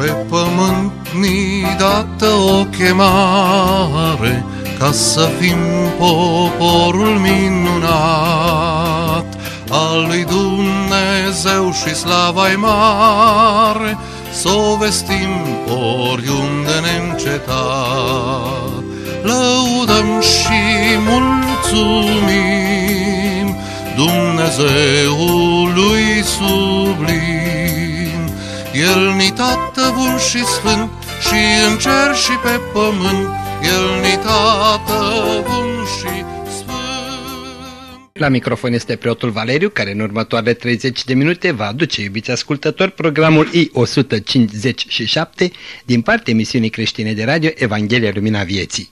Pe pământ ni dată o chemare ca să fim poporul minunat al lui Dumnezeu și slava mare, să o vestim oriunde neîncetat. Lăudăm și mulțumim Dumnezeului sublim. El ni tată bun și sfânt și în cer și pe pământ, El ni tată bun și la microfon este preotul Valeriu, care în următoarele 30 de minute va aduce, iubiți ascultători, programul I-157 din partea emisiunii creștine de radio Evanghelia Lumina Vieții.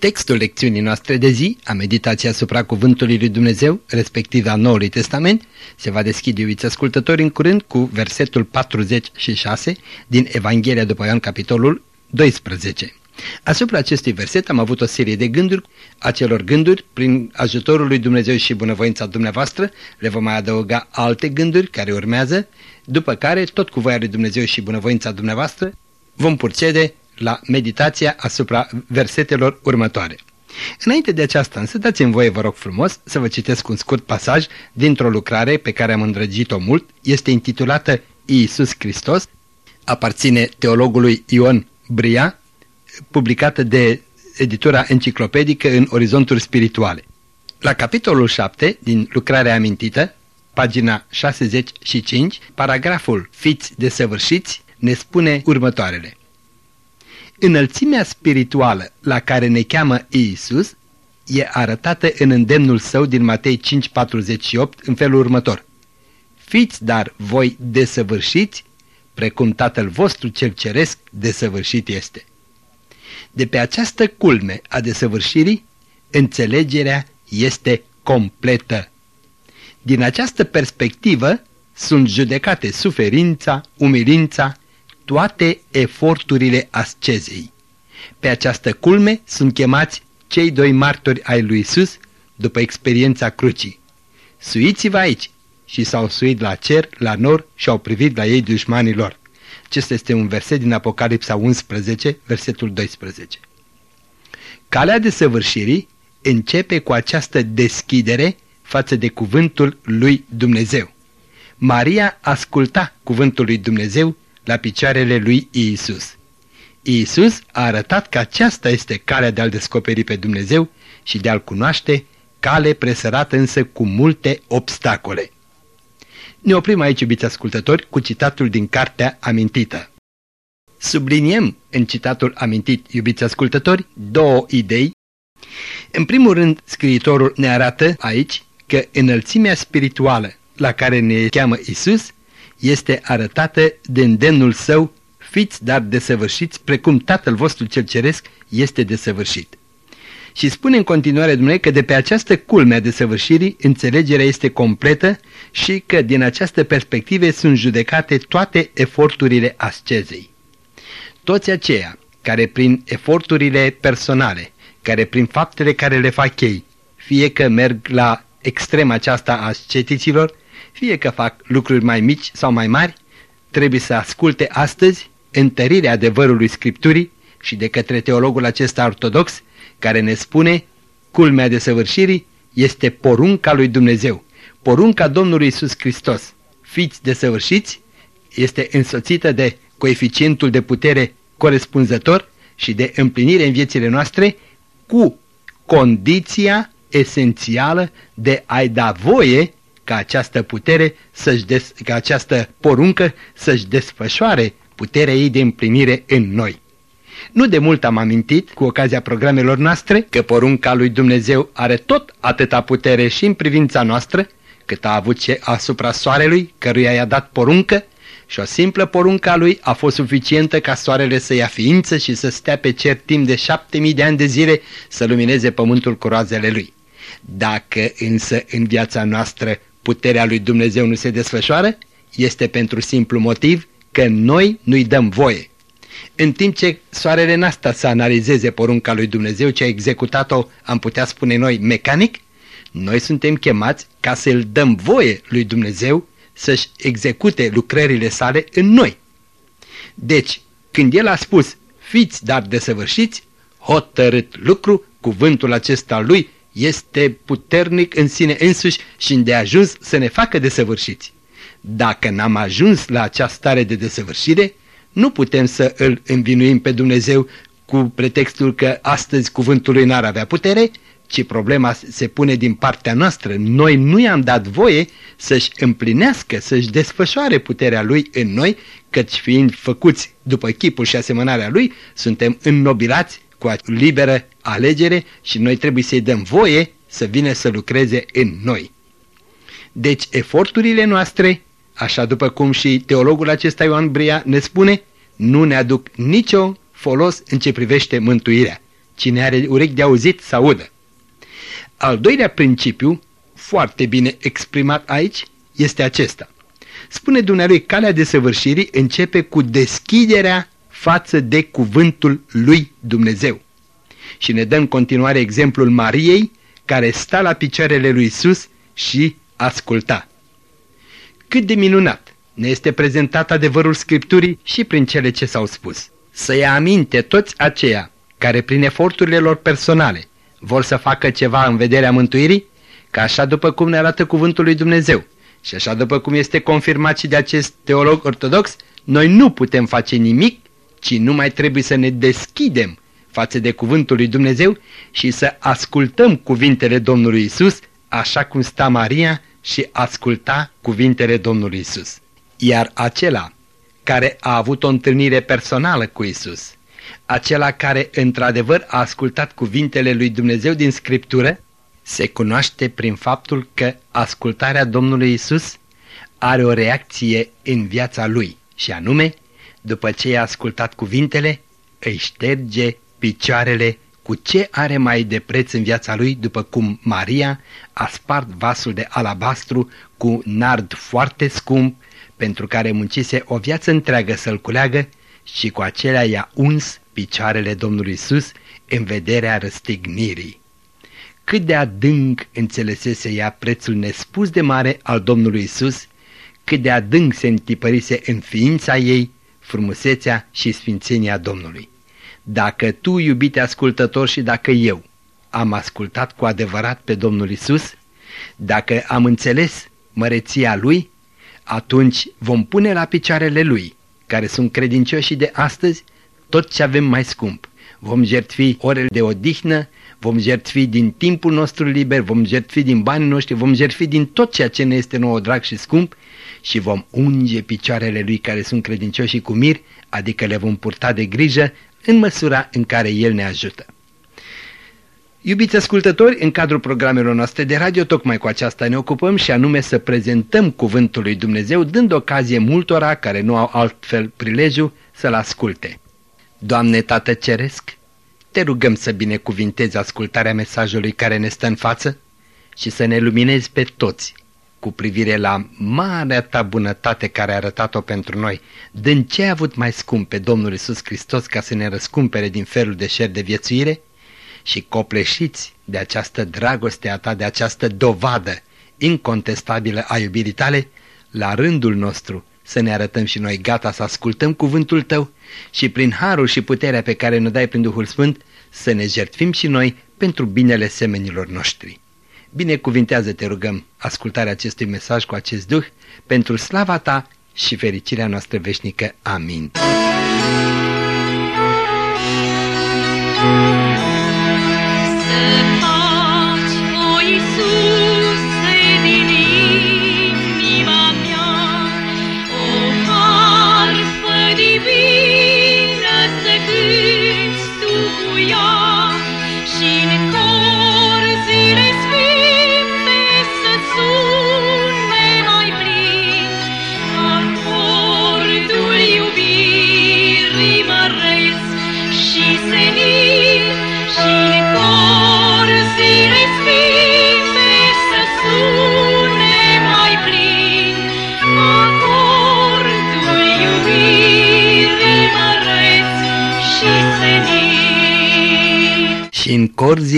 Textul lecțiunii noastre de zi, a meditației asupra Cuvântului lui Dumnezeu, respectiv a Noului Testament, se va deschide, iubiți ascultători, în curând cu versetul 46 din Evanghelia după Ioan, capitolul 12. Asupra acestui verset am avut o serie de gânduri, acelor gânduri, prin ajutorul lui Dumnezeu și bunăvoința dumneavoastră, le vom mai adăuga alte gânduri care urmează, după care, tot cu voia lui Dumnezeu și bunăvoința dumneavoastră, vom procede la meditația asupra versetelor următoare. Înainte de aceasta însă dați-mi voie, vă rog frumos, să vă citesc un scurt pasaj dintr-o lucrare pe care am îndrăgit-o mult, este intitulată Iisus Hristos, aparține teologului Ion Bria, publicată de editura enciclopedică în Orizonturi Spirituale. La capitolul 7 din lucrarea amintită, pagina 65, paragraful Fiți desăvârșiți ne spune următoarele. Înălțimea spirituală la care ne cheamă Iisus e arătată în îndemnul său din Matei 5:48 în felul următor. Fiți dar voi desăvârșiți, precum Tatăl vostru cel ceresc desăvârșit este. De pe această culme a desăvârșirii, înțelegerea este completă. Din această perspectivă sunt judecate suferința, umilința, toate eforturile ascezei. Pe această culme sunt chemați cei doi martori ai lui Isus după experiența crucii. Suiți-vă aici și s-au suit la cer, la nor și au privit la ei dușmanilor. Acesta este un verset din Apocalipsa 11, versetul 12. Calea de săvârșirii începe cu această deschidere față de cuvântul lui Dumnezeu. Maria asculta cuvântul lui Dumnezeu la picioarele lui Iisus. Iisus a arătat că aceasta este calea de a-L descoperi pe Dumnezeu și de a-L cunoaște, cale presărată însă cu multe obstacole. Ne oprim aici, iubiți ascultători, cu citatul din cartea amintită. Subliniem în citatul amintit, iubiți ascultători, două idei. În primul rând, scriitorul ne arată aici că înălțimea spirituală la care ne cheamă Isus este arătată de îndemnul său, fiți dar desăvârșiți, precum Tatăl vostru cel ceresc este desăvârșit. Și spune în continuare Dumnezeu că de pe această culme a desăvârșirii înțelegerea este completă și că din această perspective sunt judecate toate eforturile ascezei. Toți aceia care prin eforturile personale, care prin faptele care le fac ei, fie că merg la extrema aceasta a ascetiților, fie că fac lucruri mai mici sau mai mari, trebuie să asculte astăzi întărirea adevărului Scripturii și de către teologul acesta ortodox, care ne spune, culmea de săvârșirii este porunca lui Dumnezeu, porunca Domnului Isus Hristos. Fiți desăvârșiți este însoțită de coeficientul de putere corespunzător și de împlinire în viețile noastre cu condiția esențială de a-i da voie ca această putere, să-și des, ca această poruncă să-și desfășoare puterea ei de împlinire în noi. Nu de mult am amintit, cu ocazia programelor noastre, că porunca lui Dumnezeu are tot atâta putere și în privința noastră, cât a avut ce asupra soarelui, căruia i-a dat poruncă, și o simplă poruncă a lui a fost suficientă ca soarele să ia ființă și să stea pe cer timp de șapte mii de ani de zile să lumineze pământul cu roazele lui. Dacă însă în viața noastră puterea lui Dumnezeu nu se desfășoară, este pentru simplu motiv că noi nu-i dăm voie. În timp ce soarele n-asta să analizeze porunca lui Dumnezeu ce a executat-o, am putea spune noi, mecanic, noi suntem chemați ca să-l dăm voie lui Dumnezeu să-și execute lucrările sale în noi. Deci, când el a spus, fiți dar desăvârșiți, hotărât lucru, cuvântul acesta lui este puternic în sine însuși și îndeajuns să ne facă desăvârșiți. Dacă n-am ajuns la această stare de desăvârșire, nu putem să îl învinuim pe Dumnezeu cu pretextul că astăzi cuvântul lui n-ar avea putere, ci problema se pune din partea noastră. Noi nu i-am dat voie să-și împlinească, să-și desfășoare puterea lui în noi, căci fiind făcuți după chipul și asemănarea lui, suntem înnobilați cu liberă alegere și noi trebuie să-i dăm voie să vină să lucreze în noi. Deci eforturile noastre, așa după cum și teologul acesta Ioan Bria ne spune, nu ne aduc nicio folos în ce privește mântuirea. Cine are urechi de auzit să audă. Al doilea principiu, foarte bine exprimat aici, este acesta. Spune Dumnealui, calea de săvârșirii începe cu deschiderea față de cuvântul lui Dumnezeu. Și ne dă în continuare exemplul Mariei, care sta la picioarele lui Isus și asculta. Cât de minunat ne este prezentat adevărul Scripturii și prin cele ce s-au spus. Să ia aminte toți aceia care prin eforturile lor personale vor să facă ceva în vederea mântuirii, ca așa după cum ne arată cuvântul lui Dumnezeu și așa după cum este confirmat și de acest teolog ortodox, noi nu putem face nimic, ci nu mai trebuie să ne deschidem față de cuvântul lui Dumnezeu și să ascultăm cuvintele Domnului Isus, așa cum sta Maria și asculta cuvintele Domnului Isus. Iar acela care a avut o întâlnire personală cu Isus, acela care într-adevăr a ascultat cuvintele lui Dumnezeu din Scriptură, se cunoaște prin faptul că ascultarea Domnului Isus are o reacție în viața lui și anume, după ce a ascultat cuvintele, îi șterge picioarele cu ce are mai de preț în viața lui, după cum Maria a spart vasul de alabastru cu nard foarte scump, pentru care muncise o viață întreagă să-l culeagă și cu acelea i-a uns picioarele Domnului Isus în vederea răstignirii. Cât de adânc înțelesese ea prețul nespus de mare al Domnului Isus, cât de adânc se întipărise în ființa ei frumusețea și sfințenia Domnului. Dacă tu, iubite ascultător, și dacă eu am ascultat cu adevărat pe Domnul Isus, dacă am înțeles măreția Lui, atunci vom pune la picioarele Lui, care sunt credincioși de astăzi, tot ce avem mai scump. Vom jertfi orele de odihnă, vom jertfi din timpul nostru liber, vom jertfi din banii noștri, vom jertfi din tot ceea ce ne este nouă drag și scump și vom unge picioarele Lui care sunt credincioși și cu mir, adică le vom purta de grijă în măsura în care El ne ajută. Iubiți ascultători, în cadrul programelor noastre de radio, tocmai cu aceasta ne ocupăm și anume să prezentăm Cuvântul lui Dumnezeu, dând ocazie multora care nu au altfel prilejul să-L asculte. Doamne Tată Ceresc, te rugăm să binecuvintezi ascultarea mesajului care ne stă în față și să ne luminezi pe toți cu privire la marea ta bunătate care a arătat-o pentru noi, dând ce a avut mai scump pe Domnul Isus Hristos ca să ne răscumpere din felul de șer de viețuire? Și copleșiți de această dragoste a ta, de această dovadă incontestabilă a iubirii tale, la rândul nostru să ne arătăm și noi gata să ascultăm cuvântul tău și prin harul și puterea pe care ne dai prin Duhul Sfânt să ne jertfim și noi pentru binele semenilor noștri. Binecuvintează, te rugăm, ascultarea acestui mesaj cu acest Duh, pentru slava ta și fericirea noastră veșnică. Amin. și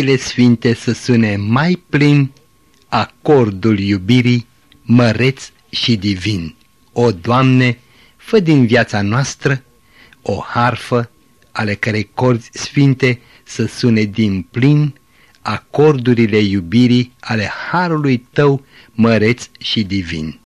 în corzile sfinte să sune mai plin acordul iubirii măreț și divin. O, Doamne, fă din viața noastră o harfă ale cărei corzi sfinte să sune din plin acordurile iubirii ale harului tău măreț și divin.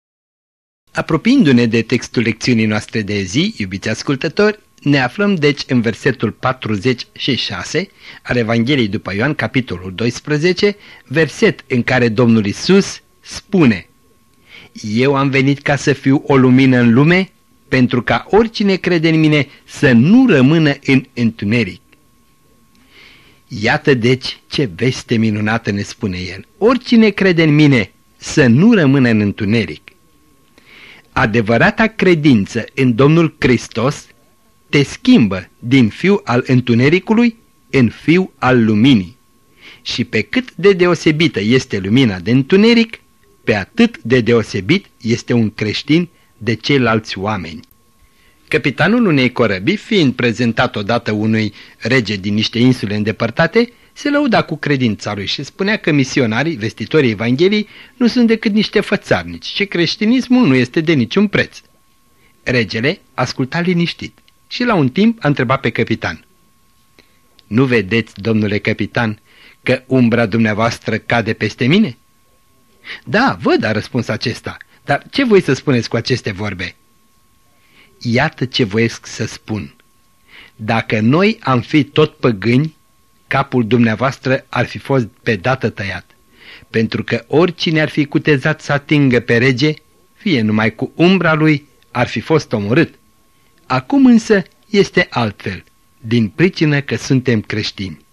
Apropiindu-ne de textul lecțiunii noastre de zi, iubiți ascultători, ne aflăm deci în versetul 46 al Evangheliei după Ioan, capitolul 12, verset în care Domnul Isus spune Eu am venit ca să fiu o lumină în lume, pentru ca oricine crede în mine să nu rămână în întuneric. Iată deci ce veste minunată ne spune el. Oricine crede în mine să nu rămână în întuneric. Adevărata credință în Domnul Hristos te schimbă din fiu al întunericului în fiu al luminii. Și pe cât de deosebită este lumina de întuneric, pe atât de deosebit este un creștin de ceilalți oameni. Capitanul unei corăbii, fiind prezentat odată unui rege din niște insule îndepărtate, se lăuda cu credința lui și spunea că misionarii, vestitorii Evangheliei, nu sunt decât niște fățarnici și creștinismul nu este de niciun preț. Regele asculta liniștit și la un timp a întrebat pe capitan. Nu vedeți, domnule capitan, că umbra dumneavoastră cade peste mine?" Da, văd," a răspuns acesta, dar ce voi să spuneți cu aceste vorbe?" Iată ce voiesc să spun. Dacă noi am fi tot păgâni, capul dumneavoastră ar fi fost pe dată tăiat, pentru că oricine ar fi cutezat să atingă pe rege, fie numai cu umbra lui, ar fi fost omorât. Acum însă este altfel, din pricină că suntem creștini.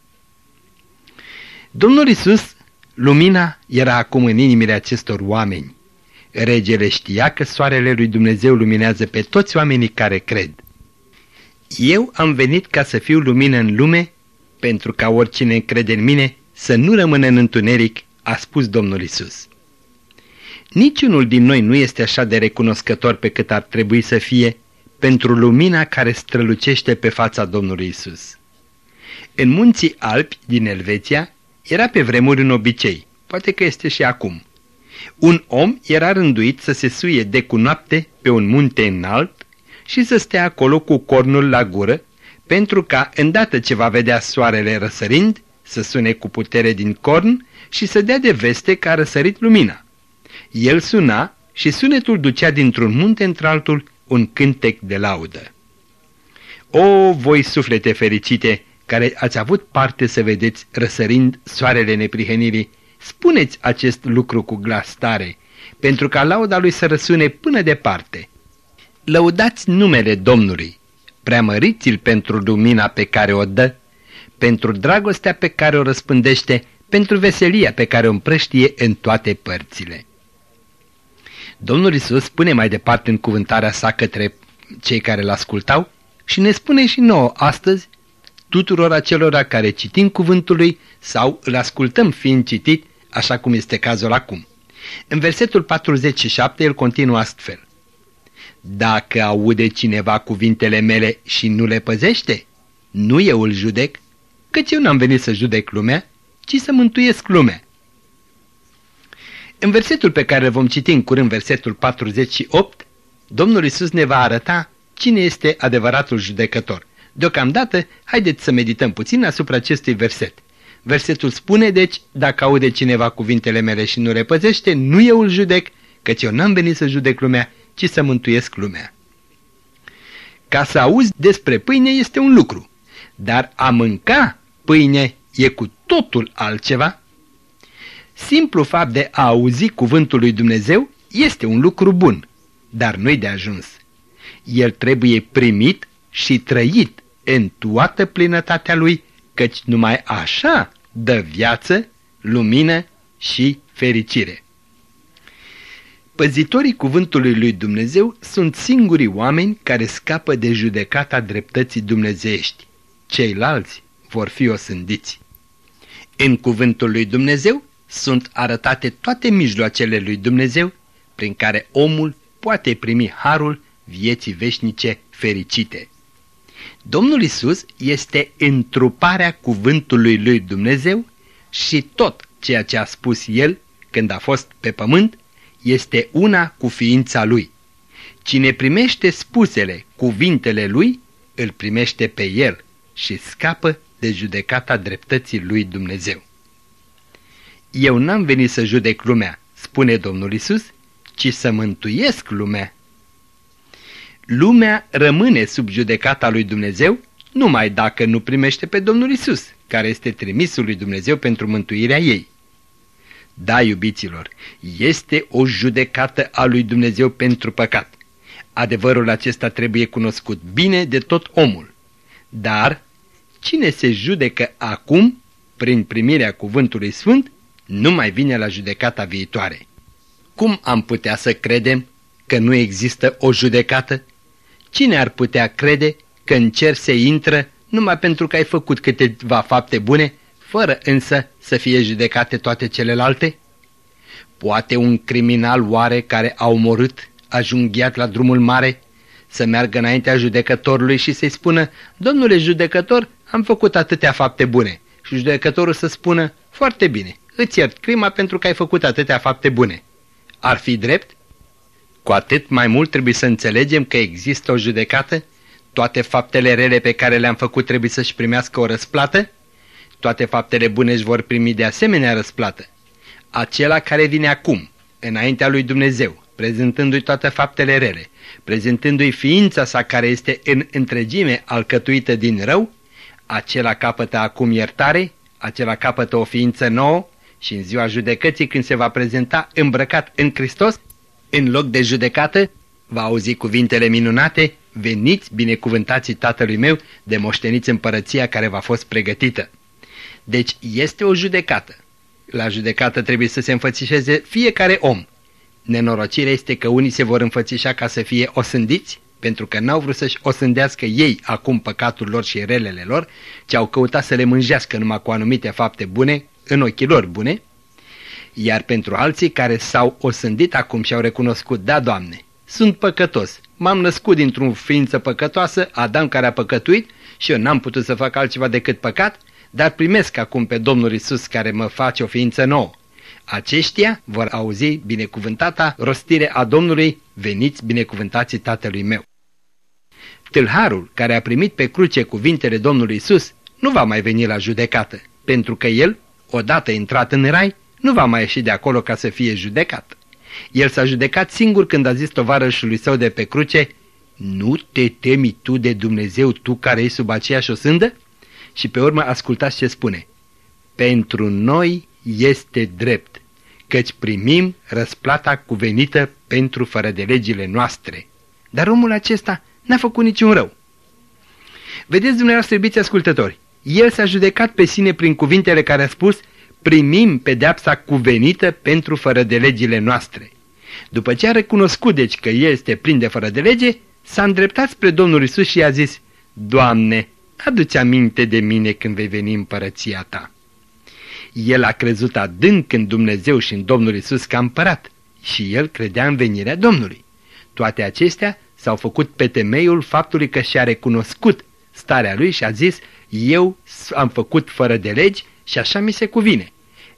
Domnul Isus, lumina era acum în inimile acestor oameni. Regele știa că soarele lui Dumnezeu luminează pe toți oamenii care cred. Eu am venit ca să fiu lumină în lume, pentru ca oricine crede în mine să nu rămână în întuneric, a spus Domnul Isus. Niciunul din noi nu este așa de recunoscător pe cât ar trebui să fie pentru lumina care strălucește pe fața Domnului Isus. În munții Alpi din Elveția era pe vremuri un obicei, poate că este și acum. Un om era rânduit să se suie de cu noapte pe un munte înalt și să stea acolo cu cornul la gură, pentru ca, îndată ce va vedea soarele răsărind, să sune cu putere din corn și să dea de veste că a răsărit lumina. El suna și sunetul ducea dintr-un munte într-altul un cântec de laudă. O, voi suflete fericite, care ați avut parte să vedeți răsărind soarele neprihănirii, spuneți acest lucru cu glas tare, pentru ca lauda lui să răsune până departe. Lăudați numele Domnului, preamăriți-l pentru lumina pe care o dă, pentru dragostea pe care o răspândește, pentru veselia pe care o împrăștie în toate părțile. Domnul Isus spune mai departe în cuvântarea sa către cei care l-ascultau și ne spune și nouă astăzi, tuturor acelora care citim cuvântul lui sau îl ascultăm fiind citit, așa cum este cazul acum. În versetul 47 el continuă astfel. Dacă aude cineva cuvintele mele și nu le păzește, nu eu îl judec, căci eu n-am venit să judec lumea, ci să mântuiesc lumea. În versetul pe care îl vom citi în curând, versetul 48, Domnul Isus ne va arăta cine este adevăratul judecător. Deocamdată, haideți să medităm puțin asupra acestui verset. Versetul spune, deci, dacă aude cineva cuvintele mele și nu le păzește, nu eu îl judec, căci eu n-am venit să judec lumea, ci să mântuiesc lumea. Ca să auzi despre pâine este un lucru, dar a mânca pâine e cu totul altceva Simplu fapt de a auzi cuvântul lui Dumnezeu este un lucru bun, dar nu-i de ajuns. El trebuie primit și trăit în toată plinătatea lui, căci numai așa dă viață, lumină și fericire. Păzitorii cuvântului lui Dumnezeu sunt singurii oameni care scapă de judecata dreptății dumnezeiești. Ceilalți vor fi osândiți. În cuvântul lui Dumnezeu sunt arătate toate mijloacele lui Dumnezeu prin care omul poate primi harul vieții veșnice fericite. Domnul Isus este întruparea cuvântului lui Dumnezeu și tot ceea ce a spus El când a fost pe pământ este una cu ființa Lui. Cine primește spusele, cuvintele Lui, îl primește pe el și scapă de judecata dreptății lui Dumnezeu. Eu n-am venit să judec lumea, spune Domnul Isus, ci să mântuiesc lumea. Lumea rămâne sub judecata lui Dumnezeu numai dacă nu primește pe Domnul Isus, care este trimisul lui Dumnezeu pentru mântuirea ei. Da, iubiților, este o judecată a lui Dumnezeu pentru păcat. Adevărul acesta trebuie cunoscut bine de tot omul. Dar cine se judecă acum, prin primirea cuvântului sfânt, nu mai vine la judecata viitoare. Cum am putea să credem că nu există o judecată? Cine ar putea crede că în cer se intră numai pentru că ai făcut câteva fapte bune, fără însă să fie judecate toate celelalte? Poate un criminal oare care a omorât, a junghiat la drumul mare, să meargă înaintea judecătorului și să-i spună, Domnule judecător, am făcut atâtea fapte bune. Și judecătorul să spună, foarte bine, îți iert crima pentru că ai făcut atâtea fapte bune. Ar fi drept? Cu atât mai mult trebuie să înțelegem că există o judecată? Toate faptele rele pe care le-am făcut trebuie să-și primească o răsplată? Toate faptele bune își vor primi de asemenea răsplată. Acela care vine acum, înaintea lui Dumnezeu, prezentându-i toate faptele rele, prezentându-i ființa sa care este în întregime alcătuită din rău, acela capătă acum iertare, acela capătă o ființă nouă și în ziua judecății când se va prezenta îmbrăcat în Hristos, în loc de judecată, va auzi cuvintele minunate, veniți binecuvântații tatălui meu de moșteniți împărăția care v-a fost pregătită. Deci este o judecată. La judecată trebuie să se înfățișeze fiecare om. Nenorocirea este că unii se vor înfățișa ca să fie osândiți, pentru că n-au vrut să-și osândească ei acum păcatul lor și relele lor, ci au căutat să le mânjească numai cu anumite fapte bune, în ochii lor bune, iar pentru alții care s-au osândit acum și au recunoscut, da, Doamne, sunt păcătos, m-am născut dintr-o ființă păcătoasă, Adam care a păcătuit și eu n-am putut să fac altceva decât păcat, dar primesc acum pe Domnul Isus care mă face o ființă nouă. Aceștia vor auzi binecuvântata rostire a Domnului, veniți binecuvântații Tatălui meu. Tâlharul care a primit pe cruce cuvintele Domnului Isus nu va mai veni la judecată, pentru că el, odată intrat în rai, nu va mai ieși de acolo ca să fie judecat. El s-a judecat singur când a zis tovarășului său de pe cruce, Nu te temi tu de Dumnezeu, tu care ești sub aceeași osândă? Și pe urmă ascultați ce spune. Pentru noi este drept, căci primim răsplata cuvenită pentru fără de legile noastre. Dar omul acesta n-a făcut niciun rău. Vedeți dumneavoastră, iubiți ascultători, el s-a judecat pe sine prin cuvintele care a spus primim pedeapsa cuvenită pentru fără de legile noastre. După ce a recunoscut deci că el este plin de fără de lege, s-a îndreptat spre Domnul Isus și i-a zis, Doamne, adu-ți aminte de mine când vei veni împărăția ta. El a crezut adânc în Dumnezeu și în Domnul Isus ca împărat și el credea în venirea Domnului. Toate acestea s-au făcut pe temeiul faptului că și-a recunoscut starea lui și a zis, eu am făcut fără de legi și așa mi se cuvine.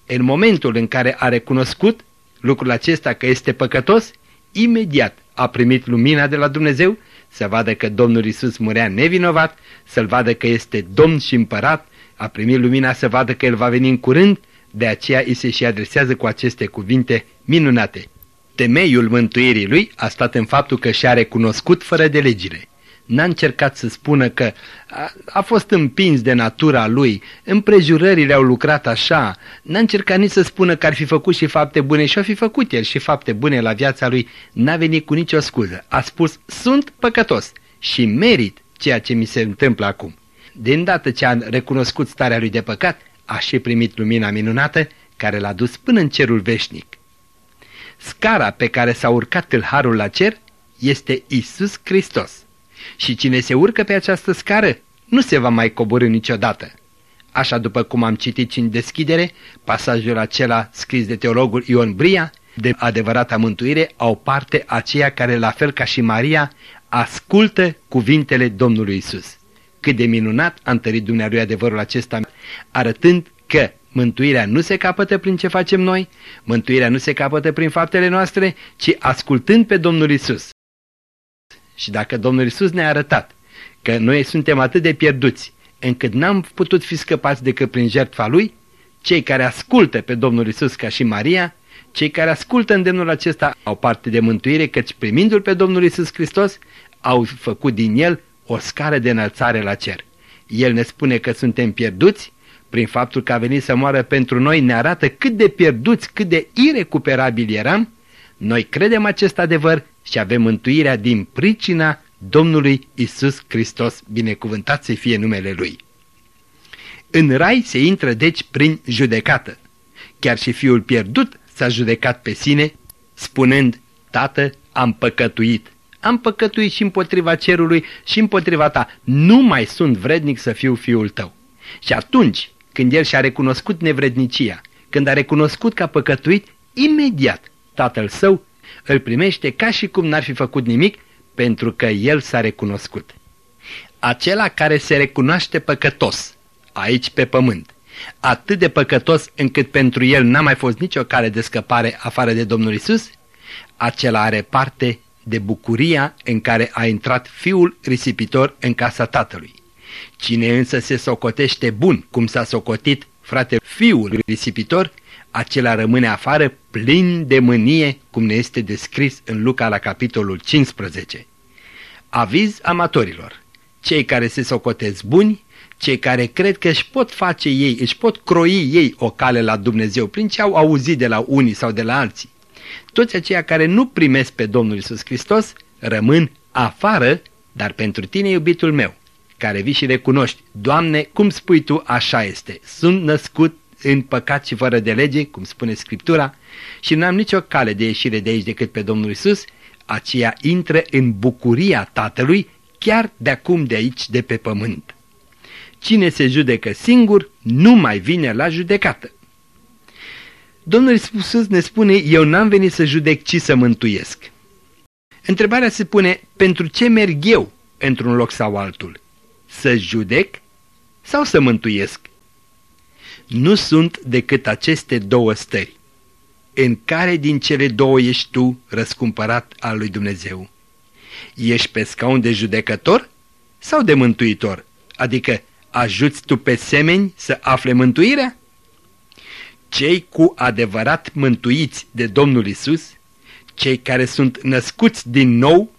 În momentul în care a recunoscut lucrul acesta că este păcătos, imediat a primit lumina de la Dumnezeu, să vadă că Domnul Isus murea nevinovat, să-L vadă că este Domn și Împărat, a primit lumina să vadă că El va veni în curând, de aceea îi se și adresează cu aceste cuvinte minunate. Temeiul mântuirii lui a stat în faptul că și-a recunoscut fără de legile n-a încercat să spună că a, a fost împins de natura lui, împrejurările au lucrat așa, n-a încercat nici să spună că ar fi făcut și fapte bune și-o fi făcut el și fapte bune la viața lui, n-a venit cu nicio scuză. A spus, sunt păcătos și merit ceea ce mi se întâmplă acum. De îndată ce a recunoscut starea lui de păcat, a și primit lumina minunată care l-a dus până în cerul veșnic. Scara pe care s-a urcat tâlharul la cer este Isus Hristos și cine se urcă pe această scară nu se va mai coborâ niciodată. Așa după cum am citit și în deschidere, pasajul acela scris de teologul Ion Bria, de adevărata mântuire, au parte aceia care, la fel ca și Maria, ascultă cuvintele Domnului Isus. Cât de minunat a întărit Dumnezeu adevărul acesta, arătând că mântuirea nu se capătă prin ce facem noi, mântuirea nu se capătă prin faptele noastre, ci ascultând pe Domnul Isus. Și dacă Domnul Isus ne-a arătat că noi suntem atât de pierduți încât n-am putut fi scăpați decât prin jertfa Lui, cei care ascultă pe Domnul Isus ca și Maria, cei care ascultă îndemnul acesta au parte de mântuire, căci primindu-L pe Domnul Isus Hristos, au făcut din El o scară de înălțare la cer. El ne spune că suntem pierduți, prin faptul că a venit să moară pentru noi, ne arată cât de pierduți, cât de irecuperabili eram. Noi credem acest adevăr și avem mântuirea din pricina Domnului Isus Hristos, binecuvântat să fie numele Lui. În rai se intră deci prin judecată. Chiar și fiul pierdut s-a judecat pe sine, spunând, Tată, am păcătuit. Am păcătuit și împotriva cerului și împotriva ta. Nu mai sunt vrednic să fiu fiul tău. Și atunci, când el și-a recunoscut nevrednicia, când a recunoscut că a păcătuit, imediat tatăl său îl primește ca și cum n-ar fi făcut nimic pentru că el s-a recunoscut. Acela care se recunoaște păcătos, aici pe pământ, atât de păcătos încât pentru el n-a mai fost nicio cale de scăpare afară de Domnul Isus, acela are parte de bucuria în care a intrat fiul risipitor în casa tatălui. Cine însă se socotește bun, cum s-a socotit frate fiul risipitor, acela rămâne afară plin de mânie, cum ne este descris în Luca la capitolul 15. Aviz amatorilor. Cei care se socotesc buni, cei care cred că își pot face ei, își pot croi ei o cale la Dumnezeu prin ce au auzit de la unii sau de la alții. Toți aceia care nu primesc pe Domnul Isus Hristos rămân afară, dar pentru tine, iubitul meu, care vii și recunoști, Doamne, cum spui Tu, așa este, sunt născut în păcat și fără de lege, cum spune Scriptura, și nu am nicio cale de ieșire de aici decât pe Domnul Isus, aceea intră în bucuria Tatălui chiar de acum de aici, de pe pământ. Cine se judecă singur, nu mai vine la judecată. Domnul Iisus ne spune, eu n-am venit să judec, ci să mântuiesc. Întrebarea se pune, pentru ce merg eu într-un loc sau altul? Să judec sau să mântuiesc? Nu sunt decât aceste două stări. În care din cele două ești tu răscumpărat al lui Dumnezeu? Ești pe scaun de judecător sau de mântuitor? Adică ajuți tu pe semeni să afle mântuirea? Cei cu adevărat mântuiți de Domnul Isus, cei care sunt născuți din nou,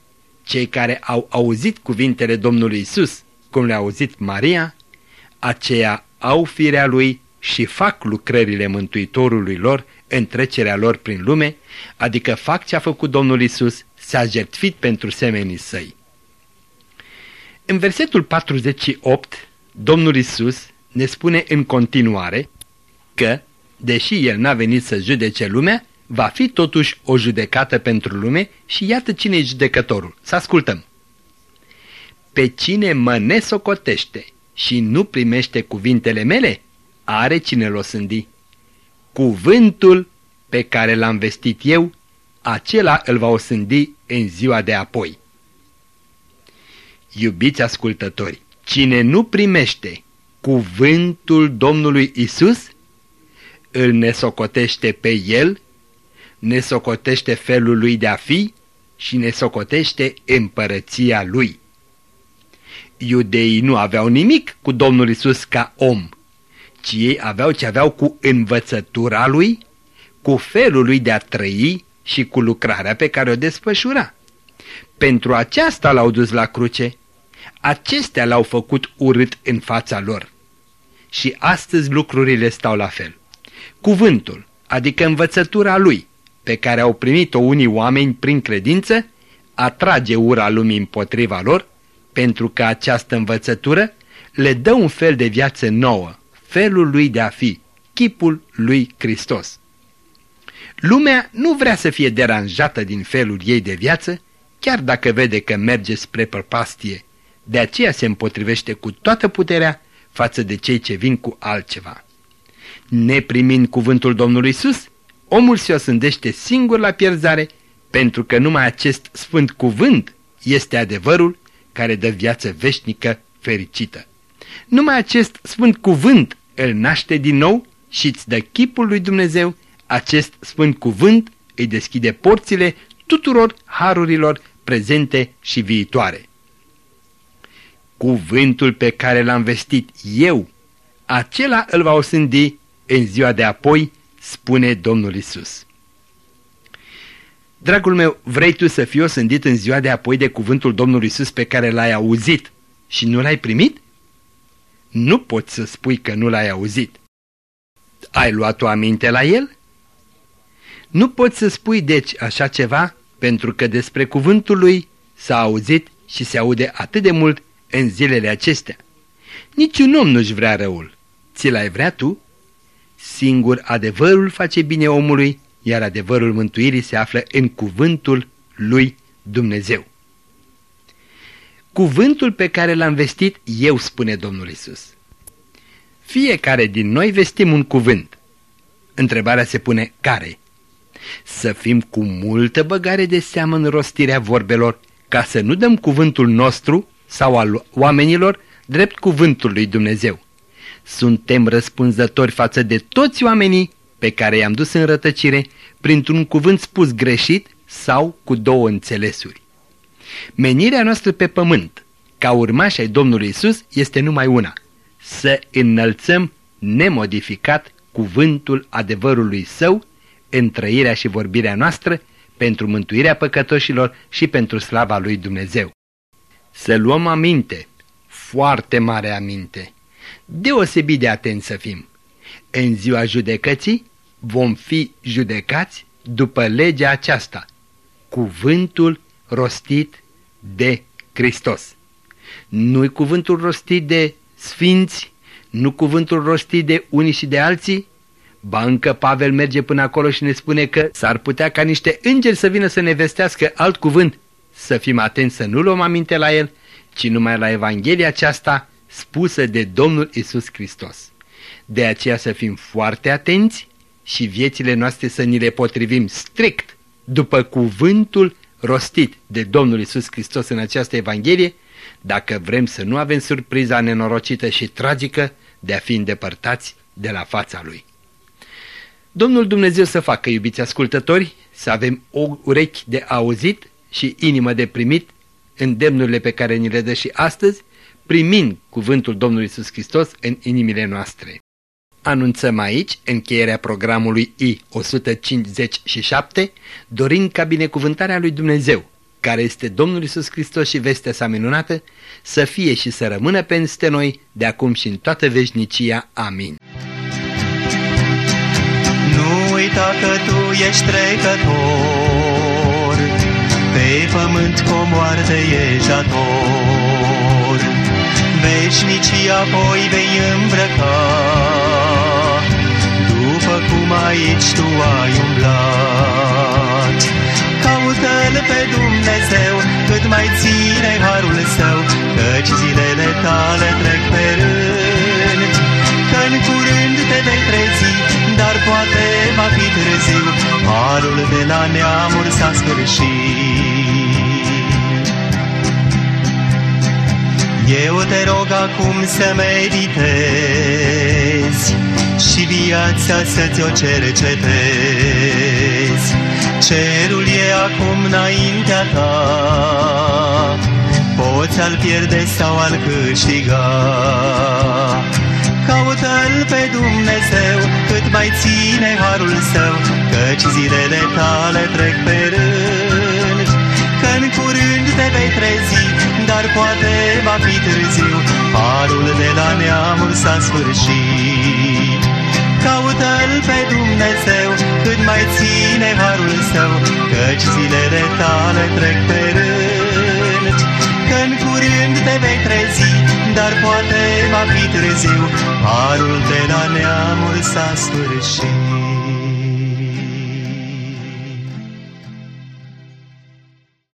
cei care au auzit cuvintele Domnului Isus, cum le-a auzit Maria, aceia au firea lui și fac lucrările Mântuitorului lor în trecerea lor prin lume, adică fac ce a făcut Domnul Isus, s-a jertfit pentru semenii săi. În versetul 48, Domnul Isus ne spune în continuare că, deși El n-a venit să judece lumea, va fi totuși o judecată pentru lume și iată cine e judecătorul. Să ascultăm. Pe cine mă nesocotește și nu primește cuvintele mele, are cine l-o sândi. Cuvântul pe care l-am vestit eu, acela îl va osândi în ziua de apoi. Iubiți ascultători, cine nu primește cuvântul Domnului Isus, îl nesocotește pe el, nesocotește felul lui de a fi și nesocotește împărăția lui. Iudeii nu aveau nimic cu Domnul Isus ca om, ci ei aveau ce aveau cu învățătura lui, cu felul lui de a trăi și cu lucrarea pe care o desfășura. Pentru aceasta l-au dus la cruce, acestea l-au făcut urât în fața lor. Și astăzi lucrurile stau la fel. Cuvântul, adică învățătura lui, pe care au primit-o unii oameni prin credință, atrage ura lumii împotriva lor, pentru că această învățătură le dă un fel de viață nouă, felul lui de a fi, chipul lui Hristos. Lumea nu vrea să fie deranjată din felul ei de viață, chiar dacă vede că merge spre prăpastie, de aceea se împotrivește cu toată puterea față de cei ce vin cu altceva. Neprimind cuvântul Domnului Isus, omul se osândește singur la pierzare, pentru că numai acest sfânt cuvânt este adevărul care dă viață veșnică fericită. Numai acest sfânt cuvânt îl naște din nou și îți dă chipul lui Dumnezeu, acest sfânt cuvânt îi deschide porțile tuturor harurilor prezente și viitoare. Cuvântul pe care l-am vestit eu, acela îl va osândi în ziua de apoi, spune Domnul Isus. Dragul meu, vrei tu să fii osândit în ziua de apoi de cuvântul Domnului Isus pe care l-ai auzit și nu l-ai primit? Nu poți să spui că nu l-ai auzit. Ai luat o aminte la el? Nu poți să spui deci așa ceva pentru că despre cuvântul lui s-a auzit și se aude atât de mult în zilele acestea. Niciun om nu-și vrea răul. Ți l-ai vrea tu? Singur adevărul face bine omului, iar adevărul mântuirii se află în cuvântul lui Dumnezeu. Cuvântul pe care l-am vestit eu, spune Domnul Isus. Fiecare din noi vestim un cuvânt. Întrebarea se pune care? Să fim cu multă băgare de seamă în rostirea vorbelor, ca să nu dăm cuvântul nostru sau al oamenilor drept cuvântul lui Dumnezeu. Suntem răspunzători față de toți oamenii pe care i-am dus în rătăcire printr-un cuvânt spus greșit sau cu două înțelesuri. Menirea noastră pe pământ, ca urmași ai Domnului Isus, este numai una, să înălțăm nemodificat cuvântul adevărului său în trăirea și vorbirea noastră pentru mântuirea păcătoșilor și pentru slava lui Dumnezeu. Să luăm aminte, foarte mare aminte, deosebit de atenți să fim. În ziua judecății vom fi judecați după legea aceasta, cuvântul rostit de Hristos. Nu-i cuvântul rostit de sfinți, nu cuvântul rostit de unii și de alții? Ba încă Pavel merge până acolo și ne spune că s-ar putea ca niște îngeri să vină să ne vestească alt cuvânt. Să fim atenți să nu luăm aminte la el, ci numai la Evanghelia aceasta spusă de Domnul Isus Hristos. De aceea să fim foarte atenți și viețile noastre să ni le potrivim strict după cuvântul rostit de Domnul Isus Hristos în această Evanghelie, dacă vrem să nu avem surpriza nenorocită și tragică de a fi îndepărtați de la fața Lui. Domnul Dumnezeu să facă, iubiți ascultători, să avem o urechi de auzit și inimă de primit îndemnurile pe care ni le dă și astăzi, primind cuvântul Domnului Isus Hristos în inimile noastre. Anunțăm aici încheierea programului I-157, dorind ca binecuvântarea lui Dumnezeu, care este Domnul Isus Hristos și vestea sa minunată, să fie și să rămână peste noi de acum și în toată veșnicia. Amin. Nu uita că tu ești trecător, pe pământ cu moarte ești dator, veșnicii apoi vei îmbrăca, după cum aici tu ai umblat. Caută-L pe Dumnezeu, cât mai ține harul său, căci zilele tale trec pe rând. Că în curând te vei trezi, dar poate va fi târziu, harul de la neamuri s-a sfârșit. Eu te rog acum să meditezi și viața să ți-o cercetezi. Cerul e acum înaintea ta, poți al pierde sau al câștiga. Caută-L pe Dumnezeu, cât mai ține harul său, căci zilele tale trec pe rând. Că în curând te vei trezi, dar poate va fi târziu, harul de la neamul s-a sfârșit. Caută-L pe Dumnezeu, cât mai ține harul său, căci zilele tale trec pe rând. Că în curând te vei trezi, dar poate va fi târziu, harul de la neamul s-a sfârșit.